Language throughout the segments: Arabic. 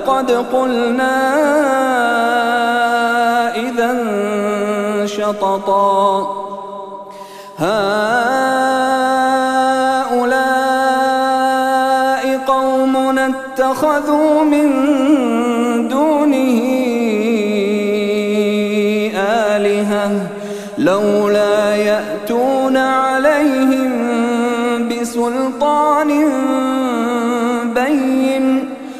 لقد قلنا إذا شططا. هؤلاء قومنا اتخذوا من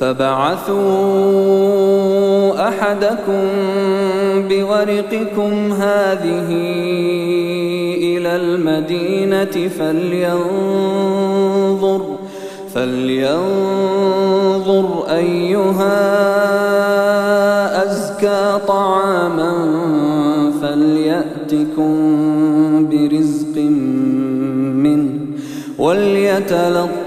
فبعثوا أحدكم بورقكم هذه إلى المدينة فلينظر فلينظر أيها أزكى طعاما فليأتكم برزق منه وليتلطف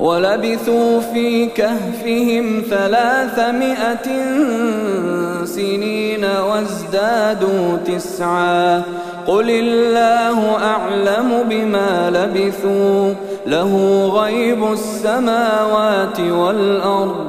ولبثوا في كهفهم ثلاثمائة سنين وازدادوا تسعا. قل الله أعلم بما لبثوا. له غيب السماوات والأرض.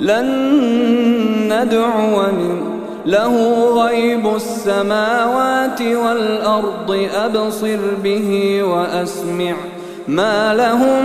لن ندعو من له غيب السماوات والأرض. أبصر به وأسمع. ما لهم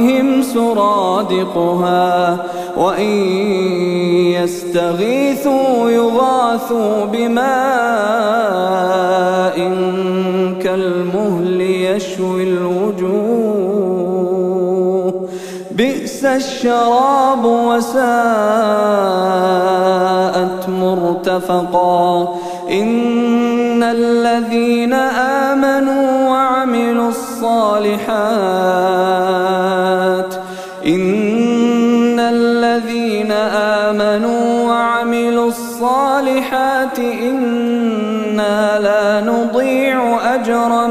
بهم سرادقها وإن يستغيثوا يغاثوا بماء كالمهل يشوي الوجوه بئس الشراب وساءت مرتفقا إن الذين آمنوا وعملوا الصالحات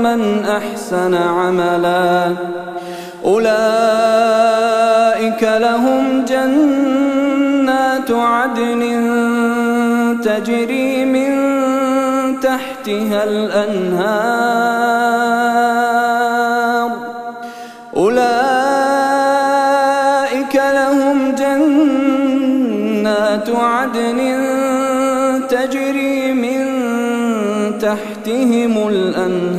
أجر من أحسن عملا. أولئك لهم جنات عدن تجري من تحتها الأنهار. أولئك لهم جنات عدن تجري من تحتهم الأنهار.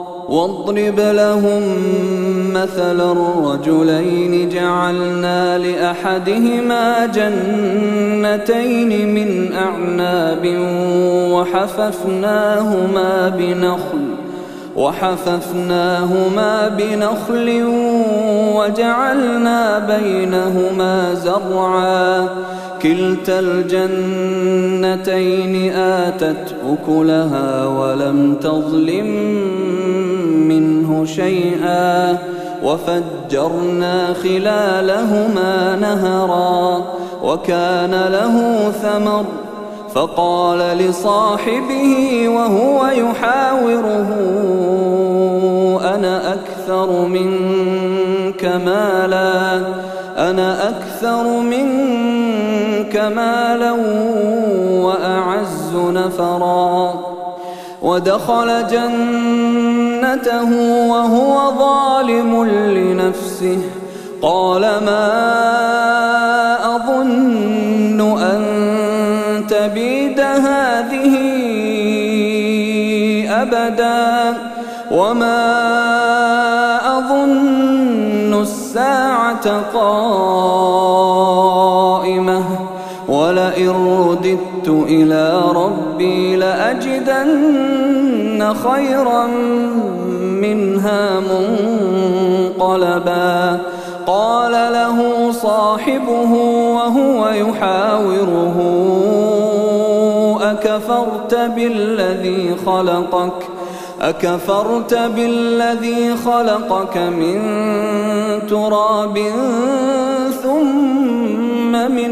واضرب لهم مثل الرجلين جعلنا لأحدهما جنتين من أعناب وحففناهما بنخل وحففناهما بنخل وجعلنا بينهما زرعا. كلتا الجنتين آتت أكلها ولم تظلم منه شيئا وفجرنا خلالهما نهرا وكان له ثمر فقال لصاحبه وهو يحاوره أنا أكثر منك مالا أنا أكثر منك مالا وأعز نفرا ودخل جنته وهو ظالم لنفسه. قال ما أظن أن تبيد هذه أبدا وما أظن الساعة قائمة ولئن رددت إلى ربي لأجدن خيرا منها منقلبا. قال له صاحبه وهو يحاوره أكفرت بالذي خلقك؟ أكفرت بالذي خلقك من تراب ثم من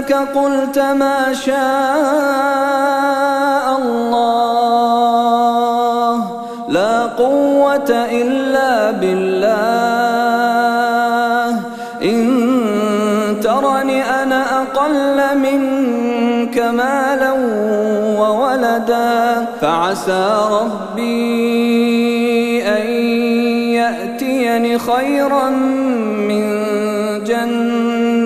جنتك قلت ما شاء الله. لا قوة إلا بالله. إن ترني أنا أقل منك مالا وولدا. فعسى ربي خيرا من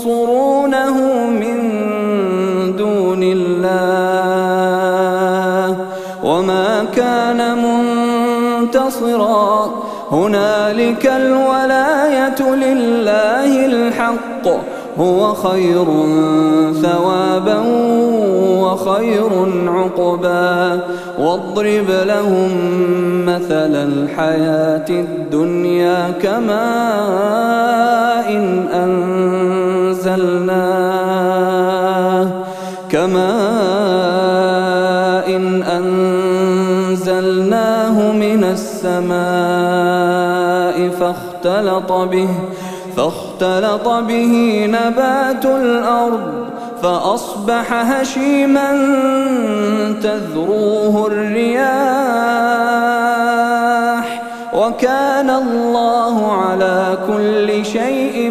ينصرونه من دون الله وما كان منتصرا. هنالك الولاية لله الحق. هو خير ثوابا وخير عقبا. واضرب لهم مثل الحياة الدنيا كماء إن أنزلناه كماء إن أنزلناه من السماء فاختلط به فاختلط به نبات الأرض فأصبح هشيما تذروه الرياح وكان الله على كل شيء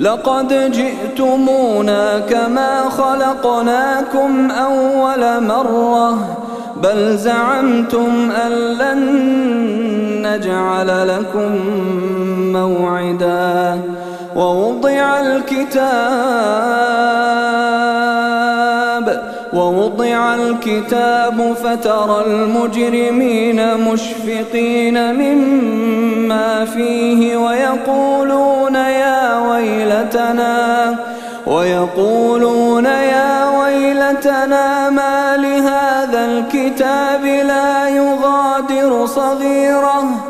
لقد جئتمونا كما خلقناكم أول مرة بل زعمتم أن لن نجعل لكم موعدا ووضع الكتاب ووضع الكتاب فترى المجرمين مشفقين مما فيه ويقولون يا ويلتنا ويقولون يا ويلتنا ما لهذا الكتاب لا يغادر صغيرة.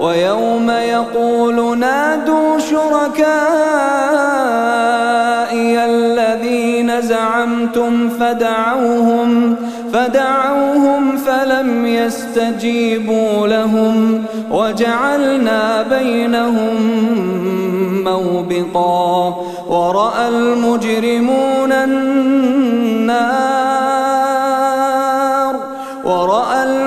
ويوم يقول نادوا شركائي الذين زعمتم فدعوهم فدعوهم فلم يستجيبوا لهم وجعلنا بينهم موبقا. ورأى المجرمون النار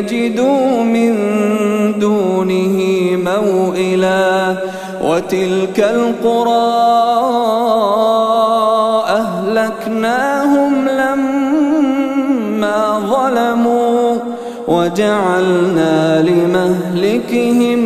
يجدوا من دونه موئلا وتلك القرى أهلكناهم لما ظلموا وجعلنا لمهلكهم